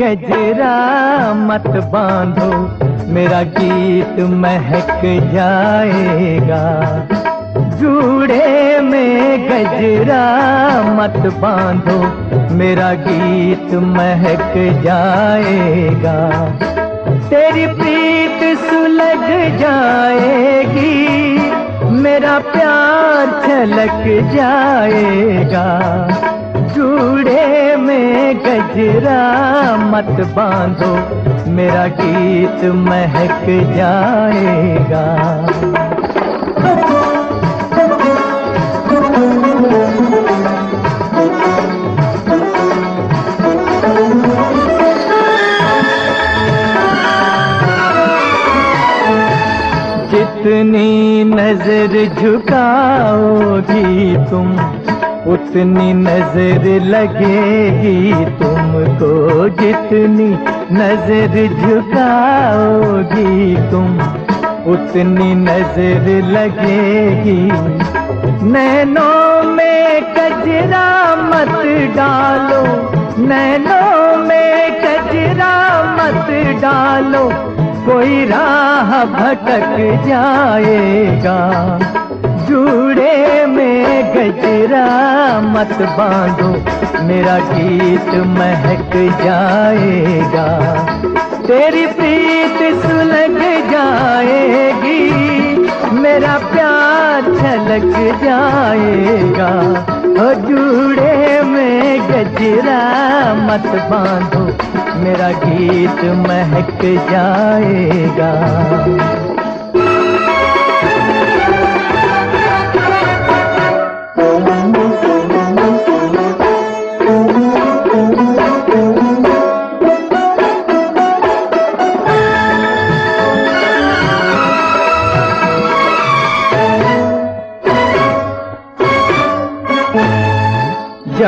गजरा मत बांधो, मेरा गीत महक जाएगा। जूड़े में गजरा मत बांधो, मेरा गीत महक जाएगा। तेरी प्रीत सुलग जाएगी, मेरा प्यार छलक जाएगा। जूड़े में गजरा मत बांधो मेरा गीत महक जाएगा। जितनी नज़र झुकाओगी तुम उतनी नज़र लगेगी तुमको जितनी नज़र झुकाओगी तुम। उतनी नज़र लगेगी। नैनों में कजरा मत डालो। नैनों में कजरा मत डालो। कोई राह भटक जाएगा। जूड़े में गजरा मत बांधो, मेरा गीत महक जाएगा। तेरी प्रीत सुलग जाएगी, मेरा प्यार छलक जाएगा। ओ जूड़े में गजरा मत बांधो, मेरा गीत महक जाएगा।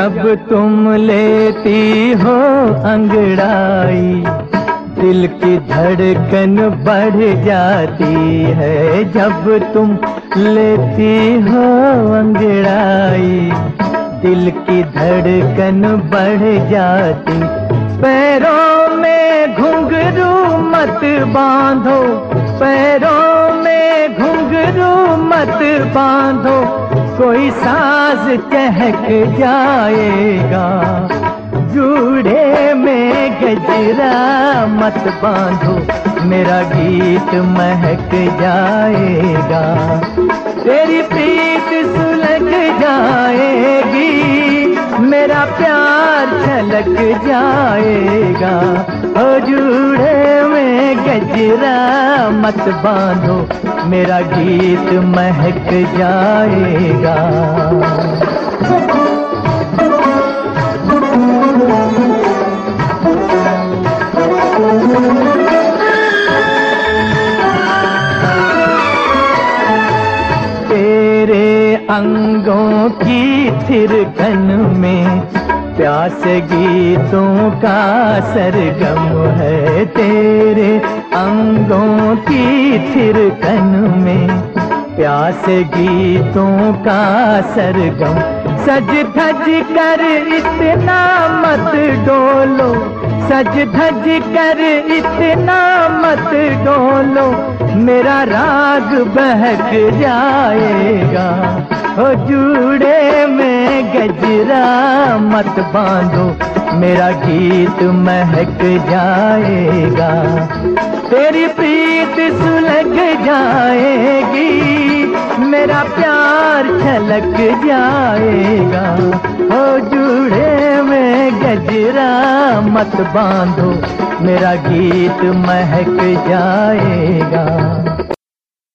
जब तुम लेती हो अंगड़ाई, दिल की धड़कन बढ़ जाती है। जब तुम लेती हो अंगड़ाई, दिल की धड़कन बढ़ जाती। पैरों में घुंघरू मत बांधो, पैरों में घुंघरू मत बांधो। कोई साज चहक जाएगा। जूड़े में गजरा मत बांधो, मेरा गीत महक जाएगा। तेरी प्रीत सुलग जाएगी, मेरा प्यार छलक जाएगा। जूड़े में गजरा मत बांधो मेरा गीत महक जाएगा। तेरे अंगों की थिरकन में प्यास गीतों का सरगम है। तेरे अंगों की थिरकन में प्यास गीतों का सरगम। सज धज कर इतना मत डोलो सज धज कर इतना मत डोलो, मेरा राग बहक जाएगा। ओ जूड़े में गजरा मत बांधो, मेरा गीत महक जाएगा। तेरी प्रीत सुलग जाएगी, मेरा प्यार छलक जाएगा। हो जुड़े में गजरा मत बांधो, मेरा गीत महक जाएगा।